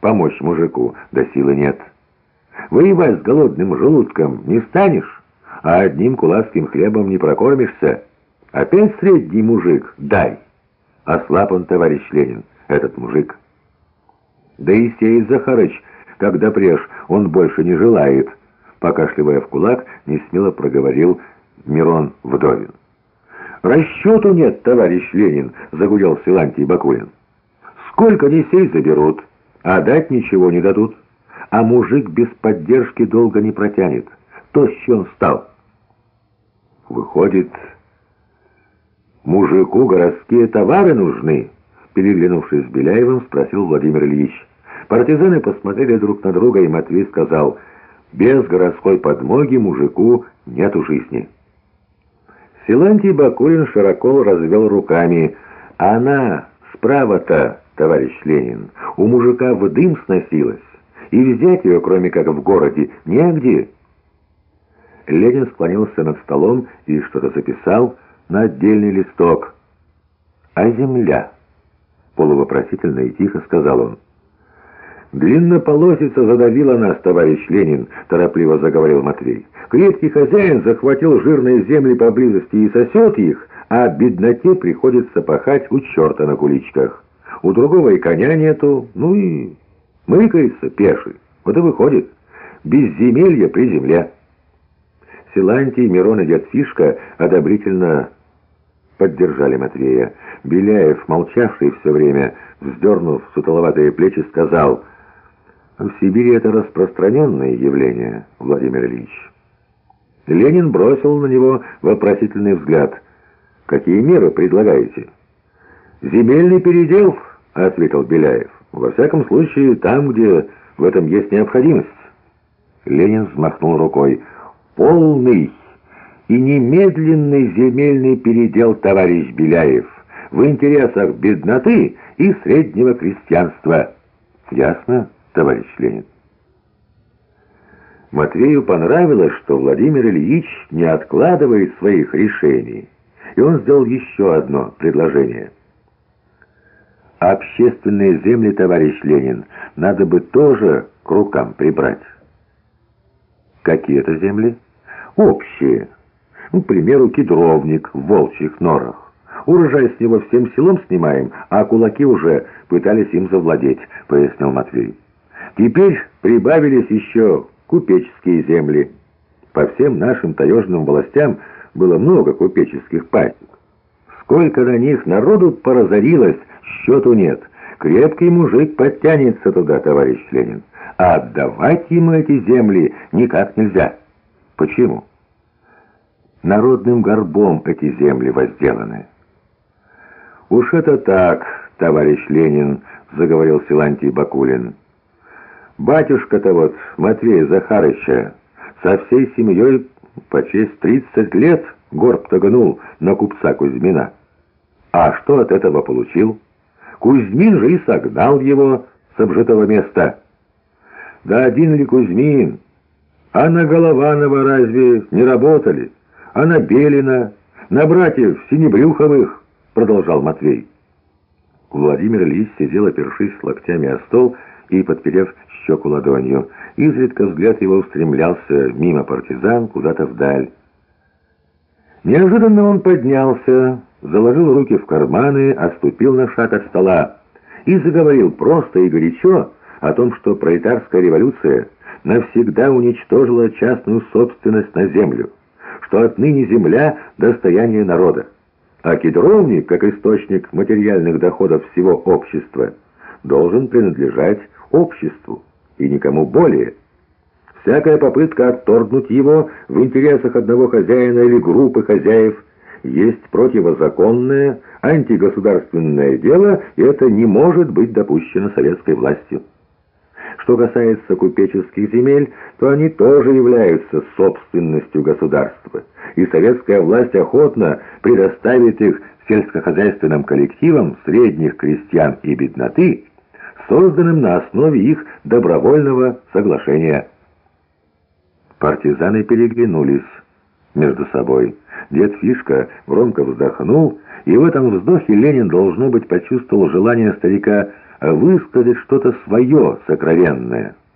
помочь мужику, да силы нет. Воевать с голодным желудком не станешь, а одним кулацким хлебом не прокормишься. Опять средний мужик, дай. Ослаб он, товарищ Ленин, этот мужик. Да и сеет Захарыч, когда преж, он больше не желает. Покашливая в кулак, несмело проговорил Мирон Вдовин. «Расчету нет, товарищ Ленин», — загудел Силантий Бакулин. «Сколько ни сей заберут, а дать ничего не дадут. А мужик без поддержки долго не протянет. То, с чем стал». «Выходит, мужику городские товары нужны?» Переглянувшись с Беляевым, спросил Владимир Ильич. Партизаны посмотрели друг на друга, и Матвей сказал, «Без городской подмоги мужику нету жизни». Силантий Бакулин широко развел руками. «А она справа-то, товарищ Ленин, у мужика в дым сносилась, и взять ее, кроме как в городе, негде». Ленин склонился над столом и что-то записал на отдельный листок. «А земля?» — полувопросительно и тихо сказал он. «Длиннополосица задавила нас, товарищ Ленин», — торопливо заговорил Матвей. «Крепкий хозяин захватил жирные земли поблизости и сосет их, а бедноте приходится пахать у черта на куличках. У другого и коня нету, ну и мыкается пеший. Вот и выходит, безземелье при земле». Силантий, Мирон и дед Фишка одобрительно поддержали Матвея. Беляев, молчавший все время, вздернув сутуловатые плечи, сказал... В Сибири это распространенное явление, Владимир Ильич. Ленин бросил на него вопросительный взгляд. «Какие меры предлагаете?» «Земельный передел», — ответил Беляев. «Во всяком случае, там, где в этом есть необходимость». Ленин взмахнул рукой. «Полный и немедленный земельный передел, товарищ Беляев, в интересах бедноты и среднего крестьянства». «Ясно?» товарищ Ленин. Матвею понравилось, что Владимир Ильич не откладывает своих решений, и он сделал еще одно предложение. Общественные земли, товарищ Ленин, надо бы тоже к рукам прибрать. Какие это земли? Общие. Ну, к примеру, кедровник в волчьих норах. Урожай с него всем селом снимаем, а кулаки уже пытались им завладеть, пояснил Матвей. Теперь прибавились еще купеческие земли. По всем нашим таежным властям было много купеческих пасек. Сколько на них народу поразорилось, счету нет. Крепкий мужик подтянется туда, товарищ Ленин. А отдавать ему эти земли никак нельзя. Почему? Народным горбом эти земли возделаны. «Уж это так, товарищ Ленин», — заговорил Силантий Бакулин. Батюшка-то вот, Матвей Захарыча, со всей семьей по честь тридцать лет горб-то гнул на купца Кузьмина. А что от этого получил? Кузьмин же и согнал его с обжитого места. Да один ли Кузьмин? А на Голованова разве не работали? А на Белина, на братьев Синебрюховых, продолжал Матвей. Владимир Ильич сидел, опершись локтями о стол и, подперев щеку ладонью. Изредка взгляд его устремлялся мимо партизан куда-то вдаль. Неожиданно он поднялся, заложил руки в карманы, отступил на шаг от стола и заговорил просто и горячо о том, что пролетарская революция навсегда уничтожила частную собственность на землю, что отныне земля – достояние народа, а кедровник, как источник материальных доходов всего общества, должен принадлежать обществу и никому более. Всякая попытка отторгнуть его в интересах одного хозяина или группы хозяев есть противозаконное, антигосударственное дело, и это не может быть допущено советской властью. Что касается купеческих земель, то они тоже являются собственностью государства, и советская власть охотно предоставит их сельскохозяйственным коллективам средних крестьян и бедноты, созданным на основе их добровольного соглашения. Партизаны переглянулись между собой. Дед Фишка громко вздохнул, и в этом вздохе Ленин, должно быть, почувствовал желание старика высказать что-то свое сокровенное.